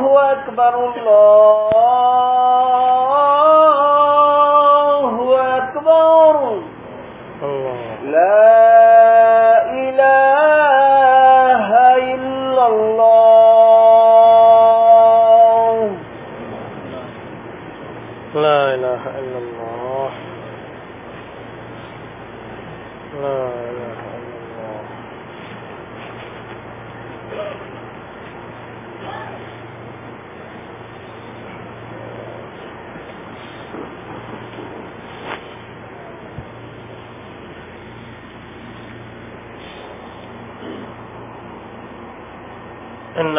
الله أكبر الله أكبر لا إله إلا الله لا إله إلا الله لا إله إلا الله إن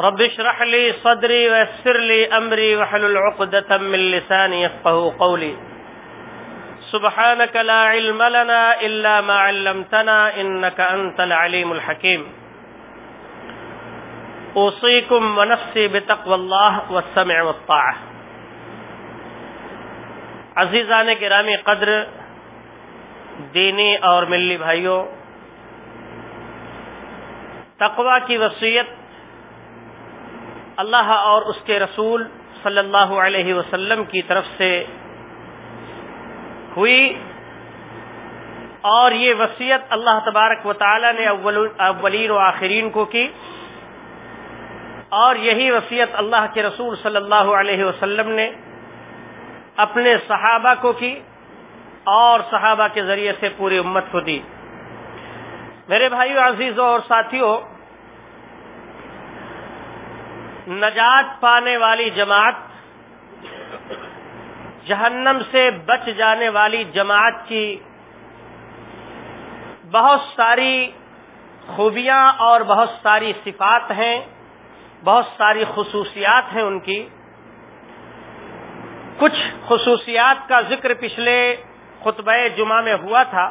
رب اشرح لي صدري ويسر لي أمري وحلل عقدة من لساني يفقه قولي. سبحانك لا علم لنا إلا ما علمتنا إنك أنت العليم الحكيم. أوصيكم ونفسي بتقوى الله والسمع والطاعة. عزیزان گرامی، قدر دینی اور ملی بھائیوں تقوی کی وصیت اللہ اور اس کے رسول صلی اللہ علیہ وسلم کی طرف سے ہوئی اور یہ وصیت اللہ تبارک و تعالی نے اولین و آخرین کو کی اور یہی وصیت اللہ کے رسول صلی اللہ علیہ وسلم نے اپنے صحابہ کو کی اور صحابہ کے ذریعے سے پوری امت کو دی۔ میرے بھائیو عزیزوں اور ساتھیوں نجات پانے والی جماعت، جہنم سے بچ جانے والی جماعت کی بہت ساری خوبیاں اور بہت ساری صفات ہیں، بہت ساری خصوصیات ہیں ان کی۔ کچھ خصوصیات کا ذکر پچھلے خطبہ جمعہ میں ہوا تھا۔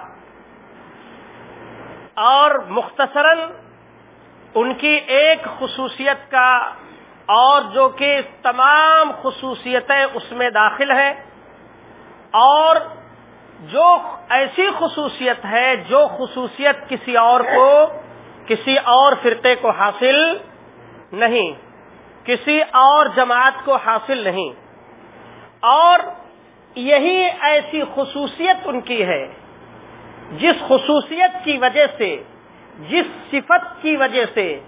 اور مختصراً ان کی ایک خصوصیت کا اور جو کہ تمام خصوصیتیں اس میں داخل ہے اور جو ایسی خصوصیت ہے جو خصوصیت کسی اور کو، کسی اور فرقے کو حاصل نہیں، کسی اور جماعت کو حاصل نہیں۔ اور یہی ایسی خصوصیت ان کی ہے، جس خصوصیت کی وجہ سے، جس صفت کی وجہ سے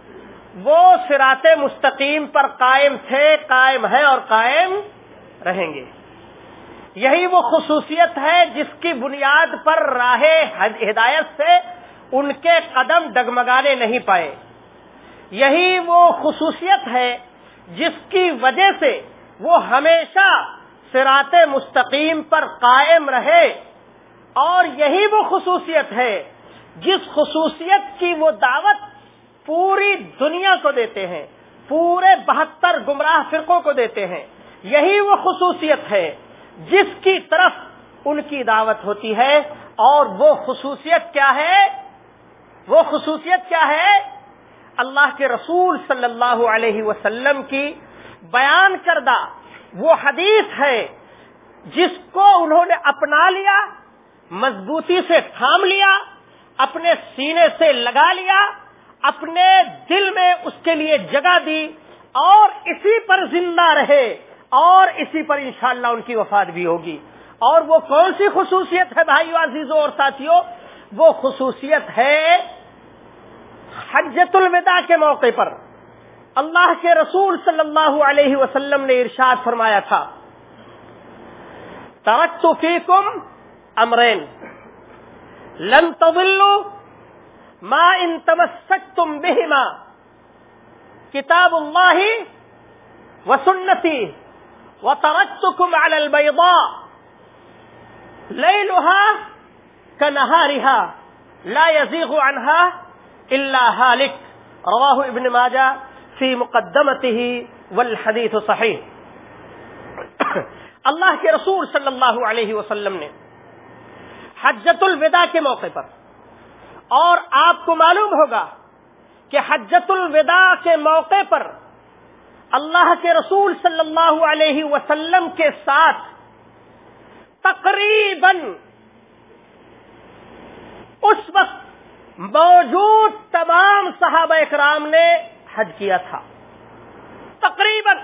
وہ سرات مستقیم پر قائم تھے، قائم ہے اور قائم رہیں گے۔ یہی وہ خصوصیت ہے جس کی بنیاد پر راہ ہدایت سے ان کے قدم ڈگمگانے نہیں پائے۔ یہی وہ خصوصیت ہے جس کی وجہ سے وہ ہمیشہ سرات مستقیم پر قائم رہے۔ اور یہی وہ خصوصیت ہے جس خصوصیت کی وہ دعوت پوری دنیا کو دیتے ہیں، پورے بہتر گمراہ فرقوں کو دیتے ہیں۔ یہی وہ خصوصیت ہے جس کی طرف ان کی دعوت ہوتی ہے۔ اور وہ خصوصیت کیا ہے؟ وہ خصوصیت کیا ہے؟ اللہ کے رسول صلی اللہ علیہ وسلم کی بیان کردہ وہ حدیث ہے جس کو انہوں نے اپنا لیا، مضبوطی سے تھام لیا، اپنے سینے سے لگا لیا اپنے دل میں اس کے لیے جگہ دی اور اسی پر زندہ رہے اور اسی پر انشاءاللہ ان کی وفات بھی ہوگی۔ اور وہ کون سی خصوصیت ہے بھائیو عزیزوں اور ساتھیوں؟ وہ خصوصیت ہے حجت الوداع کے موقع پر۔ اللہ کے رسول صلی اللہ علیہ وسلم نے ارشاد فرمایا تھا، ترکت فیکم امرین، لن تضلوا ما ان تمسکتم بهما. کتاب اللہ و سنتی. و ترتم وسنتی وتركتكم على البيضاء ليلها كنهارها لا يزيغ عنها إلا هالك رواه ابن ماجه فی مقدمت ہی والحدیث صحیح. اللہ کے رسول صلی اللہ علیہ وسلم نے حجت الوداع کے موقع پر اور آپ کو معلوم ہوگا کہ حجت الوداع کے موقع پر اللہ کے رسول صلی اللہ علیہ وسلم کے ساتھ تقریباً اس وقت موجود تمام صحابہ اکرام نے حج کیا تھا۔ تقریباً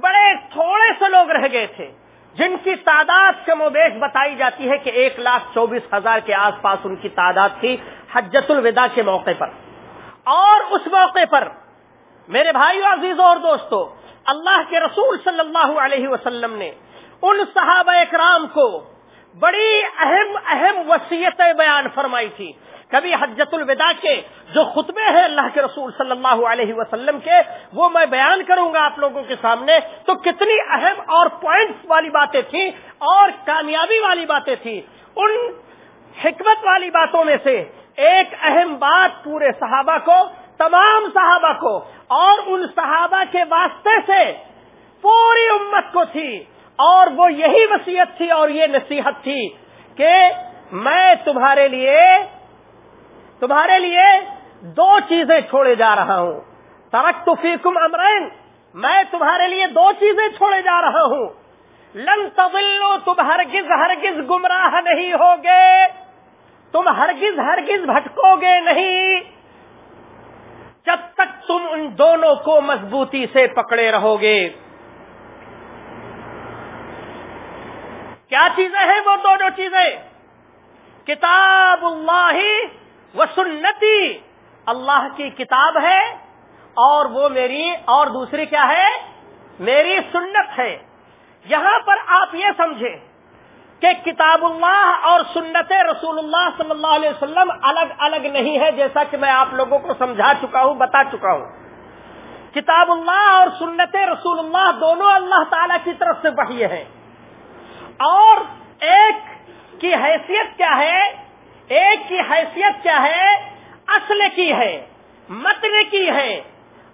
بڑے تھوڑے سے لوگ رہ گئے تھے۔ جن کی تعداد کم و بیش بتائی جاتی ہے کہ ایک لاکھ چوبیس ہزار کے آس پاس ان کی تعداد تھی حجت الوداع کے موقع پر۔ اور اس موقع پر میرے بھائیو عزیزوں اور دوستو، اللہ کے رسول صلی اللہ علیہ وسلم نے ان صحابہ اکرام کو بڑی اہم اہم وصیتیں بیان فرمائی تھی۔ کبھی حجت الوداع کے جو خطبے ہیں اللہ کے رسول صلی اللہ علیہ وسلم کے، وہ میں بیان کروں گا آپ لوگوں کے سامنے، تو کتنی اہم اور پوائنٹس والی باتیں تھیں اور کامیابی والی باتیں تھیں۔ ان حکمت والی باتوں میں سے ایک اہم بات پورے صحابہ کو، تمام صحابہ کو، اور ان صحابہ کے واسطے سے پوری امت کو تھی۔ اور وہ یہی وسیعت تھی اور یہ نصیحت تھی کہ میں تمہارے لیے تمہارے لیے دو چیزیں چھوڑے جا رہا ہوں۔ ترک تو فیکم امرین، میں تمہارے لیے دو چیزیں چھوڑے جا رہا ہوں۔ لن تبلو تم ہرگز ہرگز گمراہ نہیں ہوگے۔ تم ہرگز ہرگز بھٹکو گے نہیں۔ جب تک تم ان دونوں کو مضبوطی سے پکڑے رہو گے کیا چیزیں ہیں وہ دونوں چیزیں؟ کتاب اللہ وہ سنتی، اللہ کی کتاب ہے اور وہ میری، اور دوسری کیا ہے؟ میری سنت ہے۔ یہاں پر آپ یہ سمجھیں کہ کتاب اللہ اور سنت رسول اللہ صلی اللہ علیہ وسلم الگ الگ نہیں ہے، جیسا کہ میں آپ لوگوں کو سمجھا چکا ہوں، بتا چکا ہوں۔ کتاب اللہ اور سنت رسول اللہ دونوں اللہ تعالی کی طرف سے بڑھیے ہیں اور ایک کی حیثیت کیا ہے؟ ایک کی حیثیت کیا ہے؟ اصل کی ہے، متن کی ہے،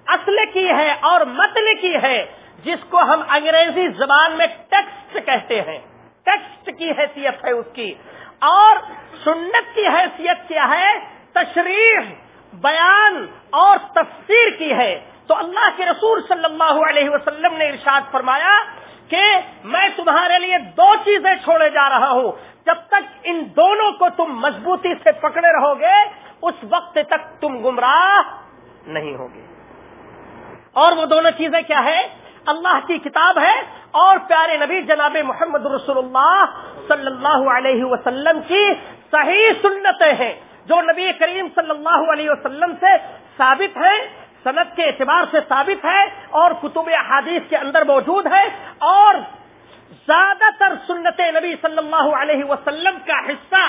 اصل کی ہے اور متن کی ہے، جس کو ہم انگریزی زبان میں ٹیکسٹ کہتے ہیں۔ ٹیکسٹ کی حیثیت ہے اس کی۔ اور سنت کی حیثیت کیا ہے؟ تشریح، بیان اور تفسیر کی ہے۔ تو اللہ کے رسول صلی اللہ علیہ وسلم نے ارشاد فرمایا کہ میں تمہارے لیے دو چیزیں چھوڑے جا رہا ہوں۔ جب تک ان دونوں کو تم مضبوطی سے پکڑے رہو گے، اس وقت تک تم گمراہ نہیں ہوگے۔ اور وہ دونوں چیزیں کیا ہے اللہ کی کتاب ہے اور پیارے نبی جناب محمد رسول اللہ صلی اللہ علیہ وسلم کی صحیح سنتیں ہیں، جو نبی کریم صلی اللہ علیہ وسلم سے ثابت ہے صنعت کے اعتبار سے ثابت ہے اور کتب حادیث کے اندر موجود ہے اور زیادہ تر سنت نبی صلی اللہ علیہ وسلم کا حصہ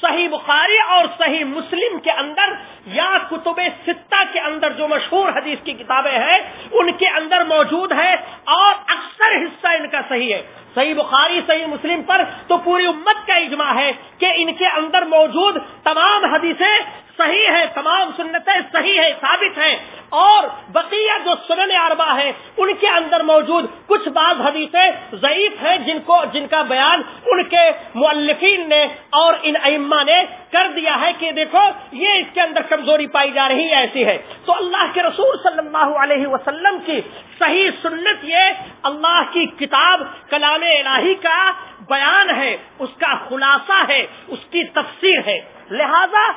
صحیح بخاری اور صحیح مسلم کے اندر یا کتب ستہ کے اندر جو مشہور حدیث کی کتابیں ہیں، ان کے اندر موجود ہے اور اکثر حصہ ان کا صحیح ہے۔ صحیح بخاری، صحیح مسلم پر تو پوری امت کا اجماع ہے کہ ان کے اندر موجود تمام حدیثیں صحیح ہے، تمام سنتیں صحیح ہے، ثابت ہیں۔ اور بقیہ جو سنن اربا ہے ان کے اندر موجود کچھ بعض حدیثیں ضعیف ہیں، جن کو، جن کا بیان ان کے مؤلفین نے اور ان ائمہ نے کر دیا ہے کہ دیکھو، یہ اس کے اندر کمزوری پائی جا رہی ہے ایسی ہے۔ تو اللہ کے رسول صلی اللہ علیہ وسلم کی صحیح سنت یہ اللہ کی کتاب کلام الہی کا بیان ہے، اس کا خلاصہ ہے، اس کی تفسیر ہے۔ لہذا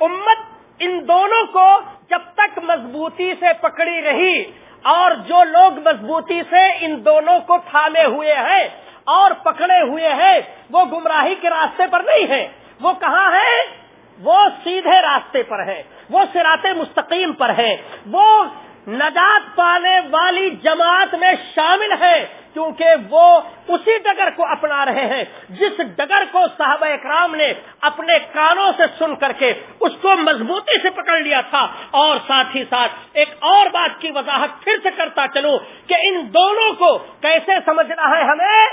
امت ان دونوں کو جب تک مضبوطی سے پکڑی رہی اور جو لوگ مضبوطی سے ان دونوں کو تھامے ہوئے ہیں اور پکڑے ہوئے ہیں، وہ گمراہی کے راستے پر نہیں ہے وہ کہاں ہے وہ سیدھے راستے پر ہے وہ سرات مستقیم پر ہے وہ نجات پانے والی جماعت میں شامل ہے، کیونکہ وہ اسی ڈگر کو اپنا رہے ہیں، جس ڈگر کو صحابہ اکرام نے اپنے کانوں سے سن کر کے اس کو مضبوطی سے پکڑ لیا تھا۔ اور ساتھ ہی ساتھ ایک اور بات کی وضاحت پھر سے کرتا چلوں کہ ان دونوں کو کیسے سمجھنا ہے ہمیں؟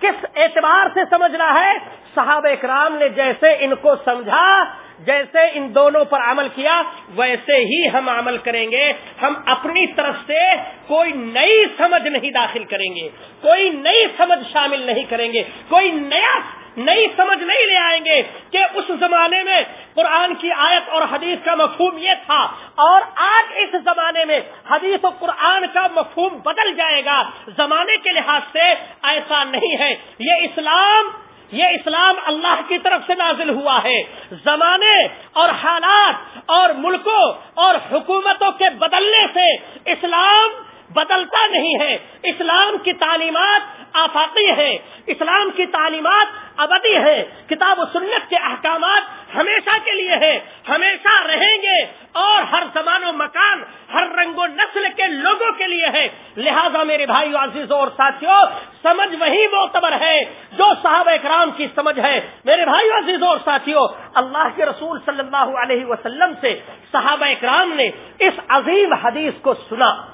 کس اعتبار سے سمجھنا ہے؟ صحابہ اکرام نے جیسے ان کو سمجھا جیسے ان دونوں پر عمل کیا، ویسے ہی ہم عمل کریں گے۔ ہم اپنی طرف سے کوئی نئی سمجھ نہیں داخل کریں گے، کوئی نئی سمجھ شامل نہیں کریں گے، کوئی نیا، نئی سمجھ نہیں لے آئیں گے کہ اس زمانے میں قرآن کی آیت اور حدیث کا مفہوم یہ تھا اور آج اس زمانے میں حدیث و قرآن کا مفہوم بدل جائے گا۔ زمانے کے لحاظ سے ایسا نہیں ہے۔ یہ اسلام یہ اسلام اللہ کی طرف سے نازل ہوا ہے۔ زمانے اور حالات اور ملکوں اور حکومتوں کے بدلنے سے اسلام بدلتا نہیں ہے۔ اسلام کی تعلیمات آفاقی ہے اسلام کی تعلیمات ابدی ہے۔ کتاب و سنت کے احکامات ہمیشہ کے لیے ہے ہمیشہ رہیں گے اور ہر زمان و مکان، ہر رنگ و نسل کے لوگوں کے لیے ہے لہذا میرے بھائی عزیزوں اور ساتھیوں، سمجھ وہی معتبر ہے جو صحابہ اکرام کی سمجھ ہے۔ میرے بھائی عزیزوں اور ساتھیوں، اللہ کے رسول صلی اللہ علیہ وسلم سے صحابہ اکرام نے اس عظیم حدیث کو سنا۔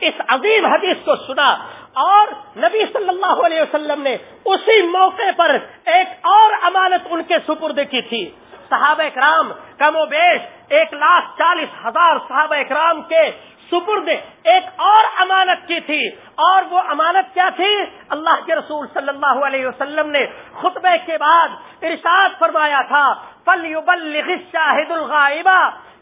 اس عظیم حدیث کو سنا۔ اور نبی صلی اللہ علیہ وسلم نے اسی موقع پر ایک اور امانت ان کے سپرد کی تھی۔ صحابہ اکرام کم و بیش ایک لاکھ چالیس ہزار صحابہ اکرام کے سپرد ایک اور امانت کی تھی۔ اور وہ امانت کیا تھی؟ اللہ کے رسول صلی اللہ علیہ وسلم نے خطبے کے بعد ارشاد فرمایا تھا پل شاہد الغائبہ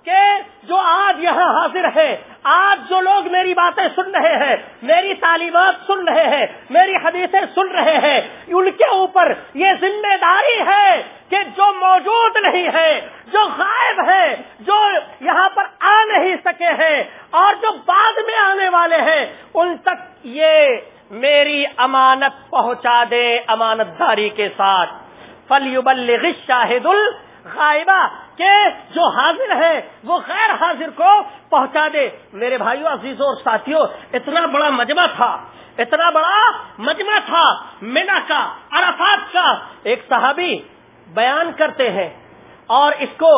کہ جو آج یہاں حاضر ہے، آج جو لوگ میری باتیں سن رہے ہیں، میری تعلیمات سن رہے ہیں، میری حدیثیں سن رہے ہیں، ان کے اوپر یہ ذمہ داری ہے کہ جو موجود نہیں ہے، جو غائب ہے، جو یہاں پر آ نہیں سکے ہیں اور جو بعد میں آنے والے ہیں، ان تک یہ میری امانت پہنچا دے امانت داری کے ساتھ۔ فلیبلغ شاہد الغائبہ کہ جو حاضر ہے وہ غیر حاضر کو پہنچا دے۔ میرے بھائیوں عزیزوں اور ساتھیوں اتنا بڑا مجمع تھا، اتنا بڑا مجمع تھا مینا کا، عرفات کا۔ ایک صحابی بیان کرتے ہیں اور اس کو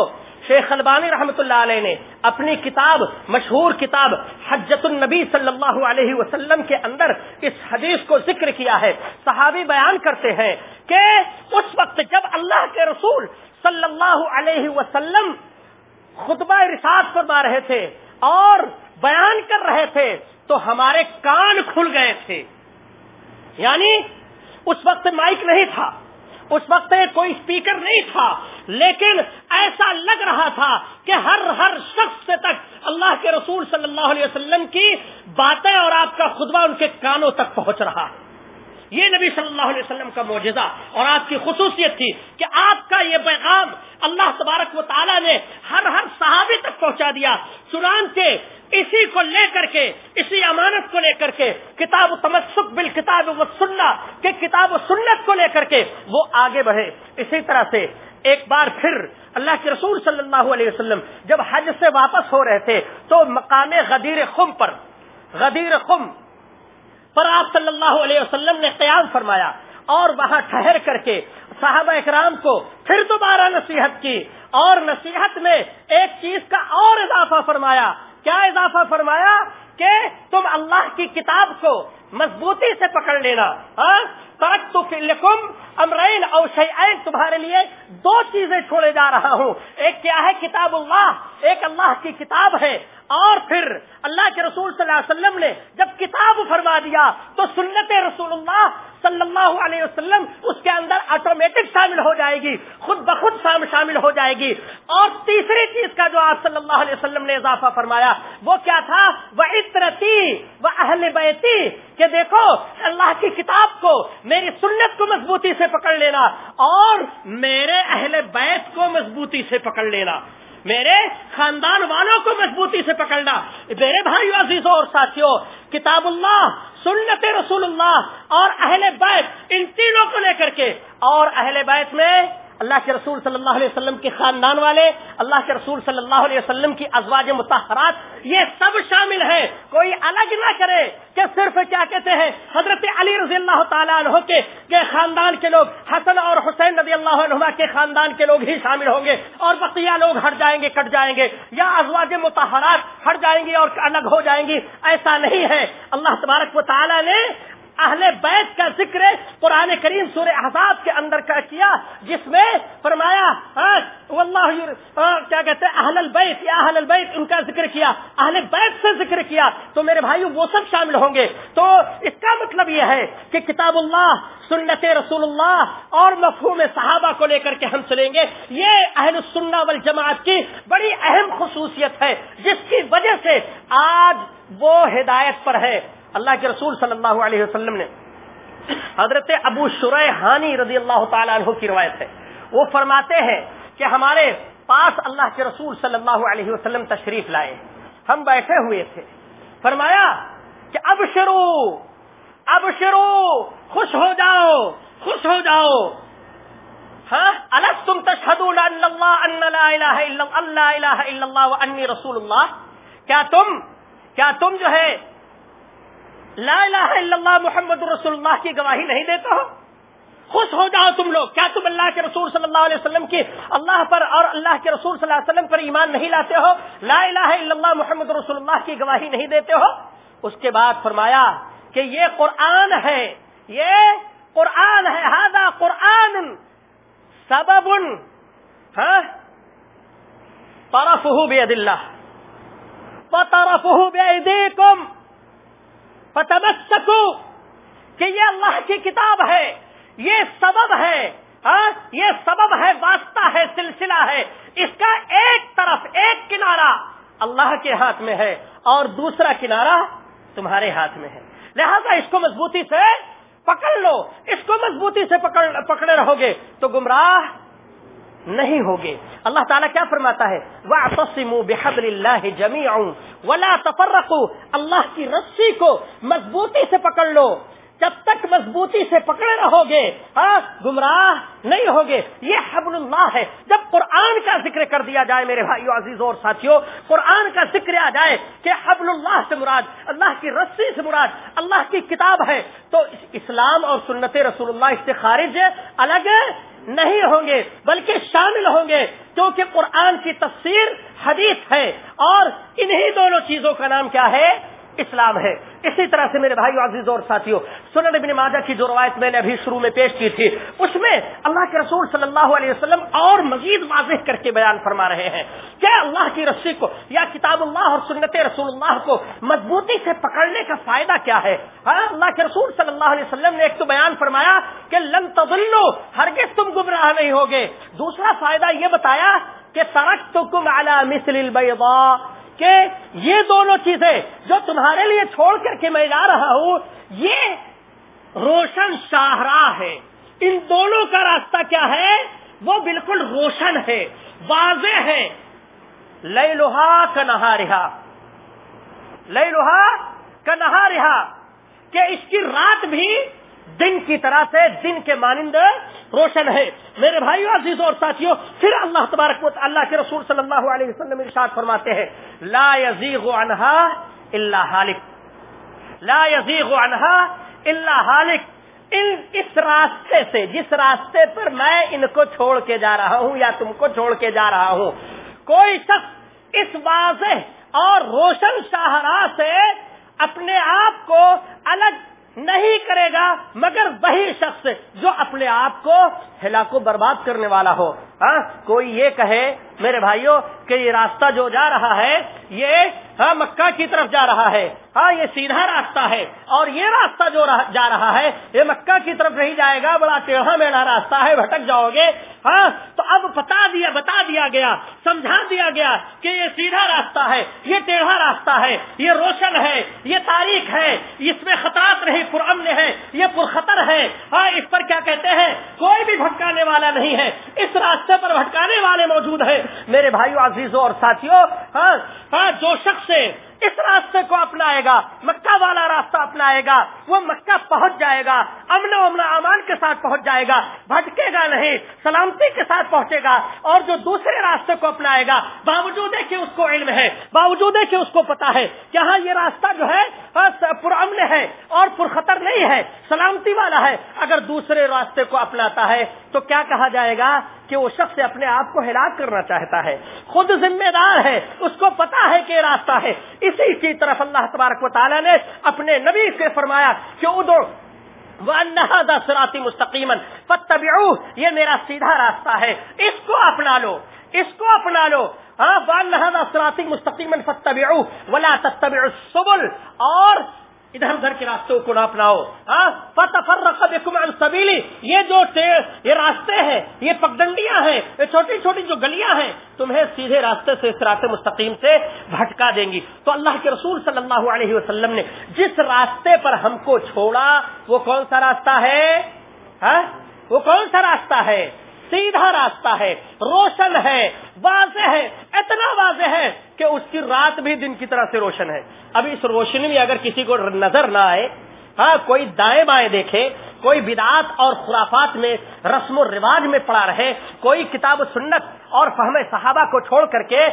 شیخ البانی رحمت اللہ علیہ نے اپنی کتاب، مشہور کتاب حجت النبی صلی اللہ علیہ وسلم کے اندر اس حدیث کو ذکر کیا ہے۔ صحابی بیان کرتے ہیں کہ اس وقت جب اللہ کے رسول صلی اللہ علیہ وسلم خطبہ رساس فرما رہے تھے اور بیان کر رہے تھے تو ہمارے کان کھل گئے تھے۔ یعنی اس وقت مائک نہیں تھا، اس وقت کوئی اسپیکر نہیں تھا، لیکن ایسا لگ رہا تھا کہ ہر ہر شخص سے تک اللہ کے رسول صلی اللہ علیہ وسلم کی باتیں اور آپ کا خطبہ ان کے کانوں تک پہنچ رہا۔ ہے یہ نبی صلی اللہ علیہ وسلم کا معجزہ اور آپ کی خصوصیت تھی کہ آپ کا یہ پیغام اللہ تبارک و تعالیٰ نے ہر ہر صحابی تک پہنچا دیا۔ چنانچہ اسی کو لے کر کے، اسی امانت کو لے کر کے، کتاب و تمسک بال کتاب و سننا کہ کتاب و سنت کو لے کر کے وہ آگے بڑھے۔ اسی طرح سے ایک بار پھر اللہ کے رسول صلی اللہ علیہ وسلم جب حج سے واپس ہو رہے تھے تو مقام غدیر خم پر، غدیر خم پر آپ صلی اللہ علیہ وسلم نے قیام فرمایا اور وہاں ٹھہر کر کے صحابہ اکرام کو پھر دوبارہ نصیحت کی اور نصیحت میں ایک چیز کا اور اضافہ فرمایا۔ کیا اضافہ فرمایا کہ تم اللہ کی کتاب کو مضبوطی سے پکڑ لینا ہاں؟ تو امرین اور تمہارے لیے دو چیزیں چھوڑے جا رہا ہوں۔ ایک کیا ہے؟ کتاب اللہ۔ ایک اللہ کی کتاب ہے۔ اور پھر اللہ کے رسول صلی اللہ علیہ وسلم نے جب کتاب فرما دیا تو سنت رسول اللہ صلی اللہ علیہ وسلم اس کے اندر آٹومیٹک شامل ہو جائے گی، خود بخود شامل ہو جائے گی۔ اور تیسری چیز کا جو آپ صلی اللہ علیہ وسلم نے اضافہ فرمایا، وہ کیا تھا؟ وہ عطرتی وہ اہل بیتی کہ دیکھو، اللہ کی کتاب کو، میری سنت کو مضبوطی سے پکڑ لینا اور میرے اہل بیت کو مضبوطی سے پکڑ لینا۔ میرے خاندان والوں کو مضبوطی سے پکڑنا۔ میرے بھائی عزیزوں اور ساتھیوں کتاب اللہ، سنت رسول اللہ اور اہل بیت، ان تینوں کو لے کر کے، اور اہل بیت میں اللہ کے رسول صلی اللہ علیہ وسلم کے خاندان والے، اللہ کے رسول صلی اللہ علیہ وسلم کی ازواج متحرات یہ سب شامل ہیں۔ کوئی الگ نہ کرے کہ صرف کیا کہتے ہیں، حضرت علی رضی اللہ تعالیٰ عنہ کے خاندان کے لوگ، حسن اور حسین رضی اللہ عنہ کے خاندان کے لوگ ہی شامل ہوں گے اور بقیہ لوگ ہٹ جائیں گے، کٹ جائیں گے، یا ازواج متحرات ہٹ جائیں گے اور الگ ہو جائیں گی، ایسا نہیں ہے۔ اللہ تبارک و تعالیٰ نے اہل بیت کا ذکر قرآن کریم سورہ احزاب کے اندر کا کیا، جس میں فرمایا کیا کہتے ہیں، اہل البیت، یا اہل البیت ان کا ذکر کیا، اہل بیت سے ذکر کیا، تو میرے بھائی وہ سب شامل ہوں گے۔ تو اس کا مطلب یہ ہے کہ کتاب اللہ، سنت رسول اللہ اور مفہوم صحابہ کو لے کر کے ہم چلیں گے۔ یہ اہل السنہ والجماعت کی بڑی اہم خصوصیت ہے، جس کی وجہ سے آج وہ ہدایت پر ہے۔ اللہ کے رسول صلی اللہ علیہ وسلم نے حضرت ابو ہانی رضی اللہ تعالیٰ عنہ کی روایت ہے۔ وہ فرماتے ہیں کہ ہمارے پاس اللہ کے رسول صلی اللہ علیہ وسلم تشریف لائے۔ ہم بیٹھے ہوئے تھے۔ فرمایا کہ اب شروع اب شروع خوش ہو جاؤ، خوش ہو جاؤ۔ ہاں؟ الگ تم تشہد اللہ انی رسول اللہ۔ کیا تم کیا تم جو ہے لا الہ الا اللہ محمد رسول اللہ کی گواہی نہیں دیتا ہو خوش ہو جاؤ تم لوگ کیا تم اللہ کے رسول صلی اللہ علیہ وسلم کی اللہ پر اور اللہ کے رسول صلی اللہ علیہ وسلم پر ایمان نہیں لاتے ہو لا الہ الا اللہ محمد رسول اللہ کی گواہی نہیں دیتے ہو اس کے بعد فرمایا کہ یہ قرآن ہے، یہ قرآن ہے ہاضا قرآن سبب ہاں؟ طرف بے دلہ طرف بے کم سکو کہ یہ اللہ کی کتاب ہے، یہ سبب ہے ہاں یہ سبب ہے، واسطہ ہے، سلسلہ ہے۔ اس کا ایک طرف ایک کنارہ اللہ کے ہاتھ میں ہے اور دوسرا کنارہ تمہارے ہاتھ میں ہے۔ لہذا اس کو مضبوطی سے پکڑ لو۔ اس کو مضبوطی سے پکڑے رہو گے تو گمراہ نہیں ہوگے۔ اللہ تعالیٰ کیا فرماتا ہے؟ وہ اللہ جمی ولا تفرقوا۔ اللہ کی رسی کو مضبوطی سے پکڑ لو۔ جب تک مضبوطی سے پکڑے رہو گے ہاں گمراہ نہیں ہوگے۔ یہ حبل اللہ ہے۔ جب قرآن کا ذکر کر دیا جائے میرے بھائیو عزیز اور ساتھیوں قرآن کا ذکر آ جائے کہ حبل اللہ سے مراد، اللہ کی رسی سے مراد، اللہ کی کتاب ہے۔ تو اسلام اور سنت رسول اللہ اس سے خارج الگ نہیں ہوں گے بلکہ شامل ہوں گے کیونکہ قرآن کی تفسیر حدیث ہے اور انہی دونوں چیزوں کا نام کیا ہے اسلام ہے۔ اسی طرح سے میرے بھائی عزیز اور ساتھیوں سنن ابن ماجہ کی جو روایت میں نے ابھی شروع میں پیش کی تھی، اس میں اللہ کے رسول صلی اللہ علیہ وسلم اور مزید واضح کر کے بیان فرما رہے ہیں۔ کیا اللہ کی رسی کو یا کتاب اللہ اور سنت رسول اللہ کو مضبوطی سے پکڑنے کا فائدہ کیا ہے؟ ہاں اللہ کے رسول صلی اللہ علیہ وسلم نے ایک تو بیان فرمایا کہ لن تبلو ہرگز تم گمراہ نہیں ہوگے۔ دوسرا فائدہ یہ بتایا کہ سرک تو کم اعلیٰ مسل کہ یہ دونوں چیزیں جو تمہارے لیے چھوڑ کر کے میں جا رہا ہوں، یہ روشن شاہراہ ہے۔ ان دونوں کا راستہ کیا ہے؟ وہ بالکل روشن ہے، واضح ہے۔ لئی لوہا کا نہا رہا لئی لوہا کا نہا رہا کہ اس کی رات بھی دن کی طرح سے، دن کے مانند روشن ہے۔ میرے بھائیو عزیزوں اور ساتھیوں پھر اللہ تبارک و اللہ کے رسول صلی اللہ علیہ وسلم ارشاد فرماتے ہیں، لا یزیغ عنہا الا حالک۔ لا یزیغ عنہا الا حالک۔ ان اس راستے سے، جس راستے پر میں ان کو چھوڑ کے جا رہا ہوں یا تم کو چھوڑ کے جا رہا ہوں، کوئی شخص اس واضح اور روشن شاہراہ سے اپنے آپ کو الگ نہیں کرے گا، مگر وہی شخص جو اپنے آپ کو ہلاک و برباد کرنے والا ہو۔ ہاں کوئی یہ کہے، میرے بھائیوں کہ یہ راستہ جو جا رہا ہے، یہ ہاں مکہ کی طرف جا رہا ہے۔ ہاں یہ سیدھا راستہ ہے۔ اور یہ راستہ جو جا رہا ہے، یہ مکہ کی طرف نہیں جائے گا، بڑا ٹیڑھا میڑھا راستہ ہے، بھٹک جاؤ گے۔ ہاں تو اب بتا دیا بتا دیا گیا، سمجھا دیا گیا کہ یہ سیدھا راستہ ہے، یہ ٹیڑھا راستہ ہے، یہ روشن ہے، یہ تاریخ ہے، اس میں خطرات نہیں پرامن ہے یہ پرخطر ہے ہاں اس پر کیا کہتے ہیں کوئی بھی بھٹکانے والا نہیں ہے۔ اس راستے پر بھٹکانے والے موجود ہیں۔ میرے بھائیو عزیزوں اور ساتھیوں ہاں ہاں جو شخص اس راستے کو اپنائے گا، مکہ والا راستہ اپنائے گا، وہ مکہ پہنچ جائے گا، امن و امن امان کے ساتھ پہنچ جائے گا، بھٹکے گا نہیں، سلامتی کے ساتھ پہنچے گا اور جو دوسرے راستے کو اپنائے گا، باوجود ہے کہ اس کو علم ہے، باوجود ہے کہ اس کو پتا ہے کہ ہاں یہ راستہ جو ہے پرامن ہے اور پرخطر نہیں ہے، سلامتی والا ہے۔ اگر دوسرے راستے کو اپناتا ہے تو کیا کہا جائے گا کہ وہ شخص اپنے آپ کو ہلاک کرنا چاہتا ہے؟ خود ذمہ دار ہے، اس کو پتا ہے کہ راستہ ہے۔ اسی کی طرف اللہ تبارک و تعالیٰ نے اپنے نبی سے فرمایا کہ ادو سراتی مستقیمن فتب یہ میرا سیدھا راستہ ہے، اس کو اپنا لو، اس کو اپنا لو۔ ہاں والدہ سراتی مستقیمن فتب ولا تتبع السبل، اور ادھر ادھر کے راستوں کو نہ اپناؤ ہاں؟ سبیلی یہ جو یہ راستے ہیں، یہ پگڈنڈیاں ہیں، یہ چھوٹی چھوٹی جو گلیاں ہیں، تمہیں سیدھے راستے سے اس راستے مستقیم سے بھٹکا دیں گی۔ تو اللہ کے رسول صلی اللہ علیہ وسلم نے جس راستے پر ہم کو چھوڑا، وہ کون سا راستہ ہے؟ ہاں؟ وہ کون سا راستہ ہے؟ سیدھا راستہ ہے، روشن ہے، واضح ہے، اتنا واضح ہے کہ اس کی رات بھی دن کی طرح سے روشن ہے۔ اب اس روشنی میں اگر کسی کو نظر نہ آئے ہاں کوئی دائیں بائیں دیکھے، کوئی بدعات اور خرافات میں رسم و رواج میں پڑا رہے، کوئی کتاب و سنت اور فہم صحابہ کو چھوڑ کر کے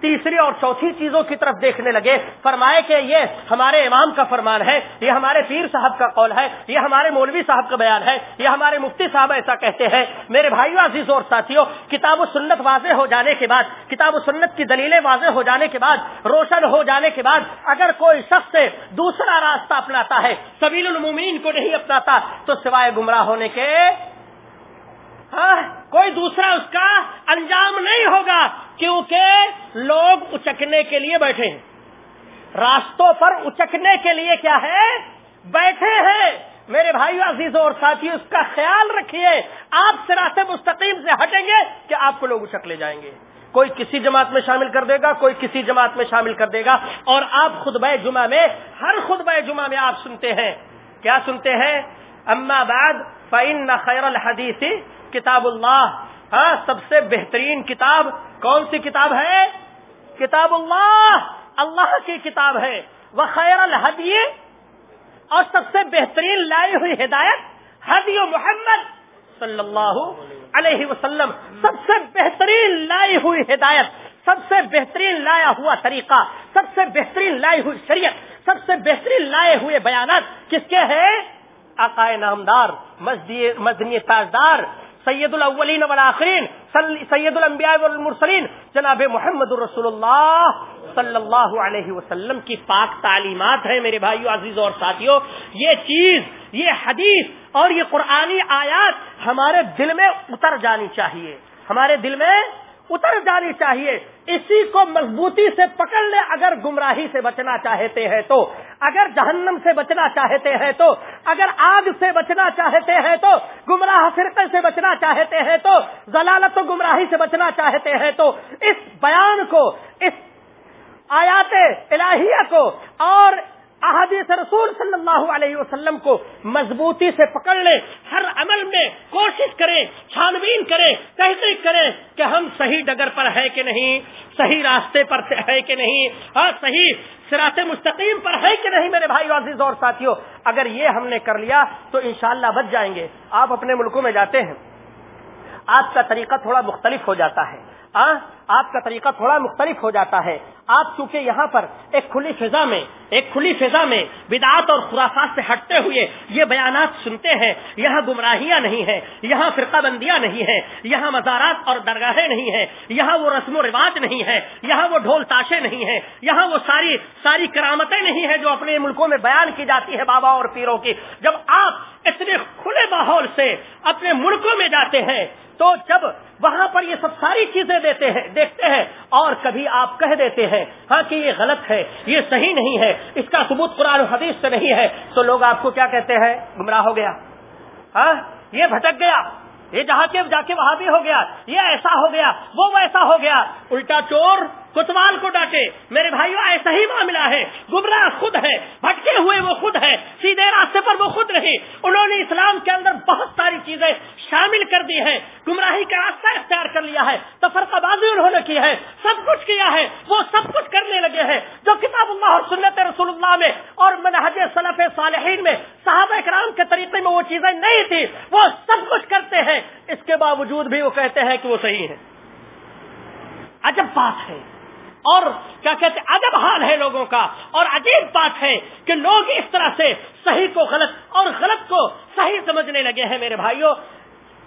تیسری اور چوتھی چیزوں کی طرف دیکھنے لگے۔ فرمائے کہ یہ ہمارے امام کا فرمان ہے، یہ ہمارے پیر صاحب کا قول ہے، یہ ہمارے مولوی صاحب کا بیان ہے، یہ ہمارے مفتی صاحب ایسا کہتے ہیں۔ میرے بھائیو عزیز اور ساتھیوں کتاب و سنت واضح ہو جانے کے بعد، کتاب و سنت کی دلیلیں واضح ہو جانے کے بعد، روشن ہو جانے کے بعد، اگر کوئی شخص دوسرا راستہ اپناتا ہے، سبیل المومین کو نہیں اپناتا، تو سوائے گمراہ ہونے کے کوئی دوسرا اس کا انجام نہیں ہوگا کیونکہ لوگ اچکنے کے لیے بیٹھے ہیں۔ راستوں پر اچکنے کے لیے کیا ہے؟ بیٹھے ہیں۔ میرے بھائیو، عزیزوں اور ساتھی اس کا خیال رکھیے۔ آپ سے راستے مستقیم سے ہٹیں گے کہ آپ کو لوگ اچک لے جائیں گے۔ کوئی کسی جماعت میں شامل کر دے گا، کوئی کسی جماعت میں شامل کر دے گا۔ اور آپ خود جمعہ میں، ہر خود جمعہ میں آپ سنتے ہیں۔ کیا سنتے ہیں؟ اما بعد فعن خیر الحدیث کتاب اللہ۔ ہاں سب سے بہترین کتاب کون سی کتاب ہے؟ کتاب اللہ۔ اللہ کی کتاب ہے۔ وہ خیر الحدی۔ اور سب سے بہترین لائی ہوئی ہدایت، حدی محمد صلی اللہ علیہ وسلم۔ سب سے بہترین لائی ہوئی ہدایت، سب سے بہترین لایا ہوا طریقہ، سب سے بہترین لائی ہوئی شریعت، سب سے بہترین لائے ہوئے بیانات کس کے ہیں؟ عقائے نامدار مدنی تاجدار سید الاولین والآخرین سید الانبیاء والمرسلین، جناب محمد الرسول اللہ صلی اللہ علیہ وسلم کی پاک تعلیمات ہیں میرے بھائیو عزیز اور ساتھیوں یہ چیز، یہ حدیث اور یہ قرآنی آیات ہمارے دل میں اتر جانی چاہیے۔ ہمارے دل میں اتر جانی چاہیے۔ اسی کو مضبوطی سے پکڑ لے اگر گمراہی سے بچنا چاہتے ہیں تو۔ اگر جہنم سے بچنا چاہتے ہیں تو۔ اگر آگ سے بچنا چاہتے ہیں تو۔ گمراہ فرقے سے بچنا چاہتے ہیں تو۔ ضلالت و گمراہی سے بچنا چاہتے ہیں تو۔ اس بیان کو، اس آیات الہیہ کو اور احادیث رسول صلی اللہ علیہ وسلم کو مضبوطی سے پکڑ لیں، ہر عمل میں کوشش کریں چھانبین کریں، تحقیق کریں کہ ہم صحیح ڈگر پر ہے کہ نہیں، صحیح راستے پر ہے کہ نہیں ہاں صحیح سراط مستقیم پر ہے کہ نہیں میرے بھائی عزیز اور ساتھیوں اگر یہ ہم نے کر لیا تو انشاءاللہ بچ جائیں گے۔ آپ اپنے ملکوں میں جاتے ہیں آپ کا طریقہ تھوڑا مختلف ہو جاتا ہے۔ آپ کا طریقہ تھوڑا مختلف ہو جاتا ہے۔ آپ چونکہ یہاں پر ایک کھلی فضا میں، ایک کھلی فضا میں بدعات اور خرافات سے ہٹتے ہوئے یہ بیانات سنتے ہیں، یہاں گمراہیاں نہیں ہیں، یہاں فرقہ بندیاں نہیں ہیں، یہاں مزارات اور درگاہیں نہیں ہیں، یہاں وہ رسم و رواج نہیں ہے یہاں وہ ڈھول تاشے نہیں ہیں، یہاں وہ ساری ساری کرامتیں نہیں ہیں جو اپنے ملکوں میں بیان کی جاتی ہے بابا اور پیروں کی۔ جب آپ اتنے کھلے ماحول سے اپنے ملکوں میں جاتے ہیں، تو جب وہاں پر یہ سب ساری چیزیں دیتے ہیں دیکھتے ہیں اور کبھی آپ کہہ دیتے ہیں ہاں کہ یہ غلط ہے، یہ صحیح نہیں ہے، اس کا ثبوت قرآن حدیث سے نہیں ہے، تو لوگ آپ کو کیا کہتے ہیں، گمراہ ہو گیا ہاں یہ بھٹک گیا، یہ جہاں کے جا کے وہاں بھی ہو گیا، یہ ایسا ہو گیا، وہ ویسا ہو گیا، الٹا چور کتوال کو ڈانٹے، میرے بھائیوں ایسا ہی معاملہ ہے۔ گمراہ خود ہے، بھٹکے ہوئے وہ خود ہے، سیدھے راستے پر وہ خود رہی انہوں نے اسلام کے اندر بہت ساری چیزیں شامل کر دی ہے گمراہی کا راستہ اختیار کر لیا ہے تفرقہ بازی انہوں نے کی ہے، سب کچھ کیا ہے، وہ سب کچھ کرنے لگے ہیں۔ جو کتاب اللہ اور سنت رسول اللہ میں اور منہج صنف صالحین میں صحابہ اکرام کے طریقے میں وہ چیزیں نہیں تھی وہ سب کچھ کرتے ہیں۔ اس کے باوجود بھی وہ کہتے ہیں کہ وہ صحیح ہے عجب بات ہے۔ اور کیا کہتے عجب حال ہے لوگوں کا۔ اور عجیب بات ہے کہ لوگ اس طرح سے صحیح کو غلط اور غلط کو صحیح سمجھنے لگے ہیں میرے بھائیوں۔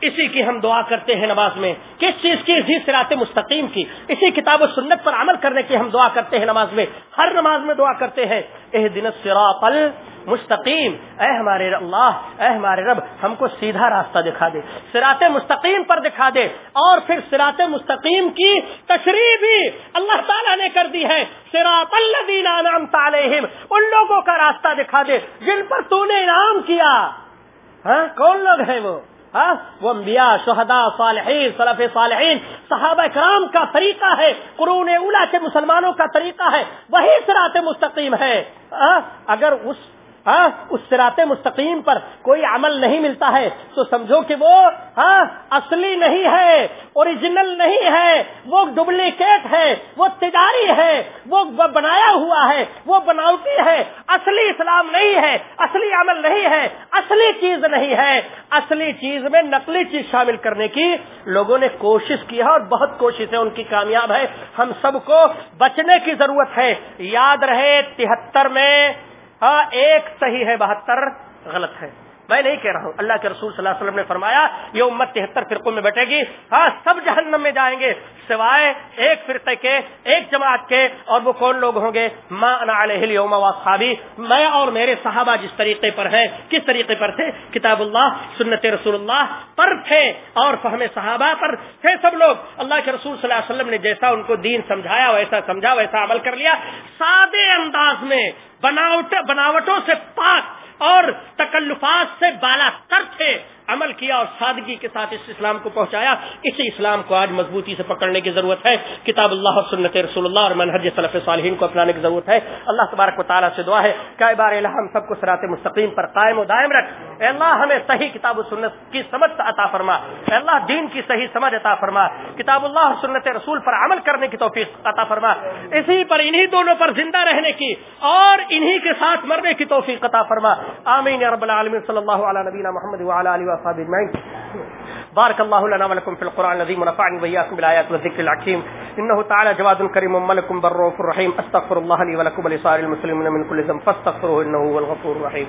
اسی کی ہم دعا کرتے ہیں نماز میں کس چیز کی اسی سرات مستقیم کی، اسی کتاب و سنت پر عمل کرنے کی ہم دعا کرتے ہیں نماز میں۔ ہر نماز میں دعا کرتے ہیں اح دن سراپل مستقیم اے ہمارے اللہ اے ہمارے رب ہم کو سیدھا راستہ دکھا دے سرات مستقیم پر دکھا دے اور پھر سرات مستقیم کی تشریح بھی اللہ تعالیٰ نے کر دی ہے۔ سراط اللہ تعلیم ان لوگوں کا راستہ دکھا دے جن پر تو نے انعام کیا۔ ہاں کون لوگ ہیں وہ؟ ہاں وہ انبیاء شہداء صالحین صلف صالحین صحابہ کرام کا طریقہ ہے قرون اولا کے مسلمانوں کا طریقہ ہے وہی سرات مستقیم ہے۔ ہاں، اگر اس ہاں اس سرات مستقیم پر کوئی عمل نہیں ملتا ہے، تو سمجھو کہ وہ ہاں اصلی نہیں ہے اوریجنل نہیں ہے، وہ ڈپلیکیٹ ہے، وہ تجاری ہے، وہ بنایا ہوا ہے، وہ بناوٹی ہے، اصلی اسلام نہیں ہے، اصلی عمل نہیں ہے، اصلی چیز نہیں ہے، اصلی چیز میں نقلی چیز شامل کرنے کی لوگوں نے کوشش کی ہے اور بہت کوشش ہے ان کی کامیاب ہے ہم سب کو بچنے کی ضرورت ہے۔ یاد رہے تہتر میں ہاں ایک صحیح ہے بہتر غلط ہے۔ میں نہیں کہہ رہا ہوں۔ اللہ کے رسول صلی اللہ علیہ وسلم نے فرمایا، یہ امت تہتر فرقوں میں بیٹھے گی۔ ہاں سب جہنم میں جائیں گے، سوائے ایک فرقے کے، ایک جماعت کے، اور وہ کون لوگ ہوں گے؟ ماں صحابی میں اور میرے صحابہ جس طریقے پر ہیں، کس طریقے پر تھے؟ کتاب اللہ، سنت رسول اللہ پر تھے، اور فہم صحابہ پر تھے سب لوگ۔ اللہ کے رسول صلی اللہ علیہ وسلم نے جیسا ان کو دین سمجھایا، ویسا سمجھا، ویسا عمل کر لیا۔ سادے انداز میں بناوٹ بناوٹوں سے پاک اور تکلفات سے بالا تر تھے۔ عمل کیا اور سادگی کے ساتھ اس اسلام کو پہنچایا اسی اسلام کو آج مضبوطی سے پکڑنے کی ضرورت ہے۔ کتاب اللہ اور سنت رسول اللہ اور منہج صلف صالحین کو اپنانے کی ضرورت ہے۔ اللہ تبارک و تعالیٰ سے دعا ہے کہ بار اللہ ہم سب کو سرات مستقیم پر قائم و دائم رکھ۔ اے اللہ، ہمیں صحیح کتاب و سنت کی سمجھ عطا فرما۔ اے اللہ، دین کی صحیح سمجھ عطا فرما۔ کتاب اللہ اور سنت رسول پر عمل کرنے کی توفیق عطا فرما۔ اسی پر انہی دونوں پر زندہ رہنے کی اور انہی کے ساتھ مرنے کی توفیق عطا فرما۔ آمین رب العالمین، صلی اللہ علیہ نبینا محمد وعلى اله واصحابه اجمعين بارك الله لنا ولكم في القران العظيم ونفعني واياكم بالايات والذكر الحكيم. انه تعالى جواد كريم ملك بر رؤوف رحيم استغفر الله لي ولكم ولسائر المسلمين من كل ذنب، فاستغفروه انه هو الغفور الرحيم.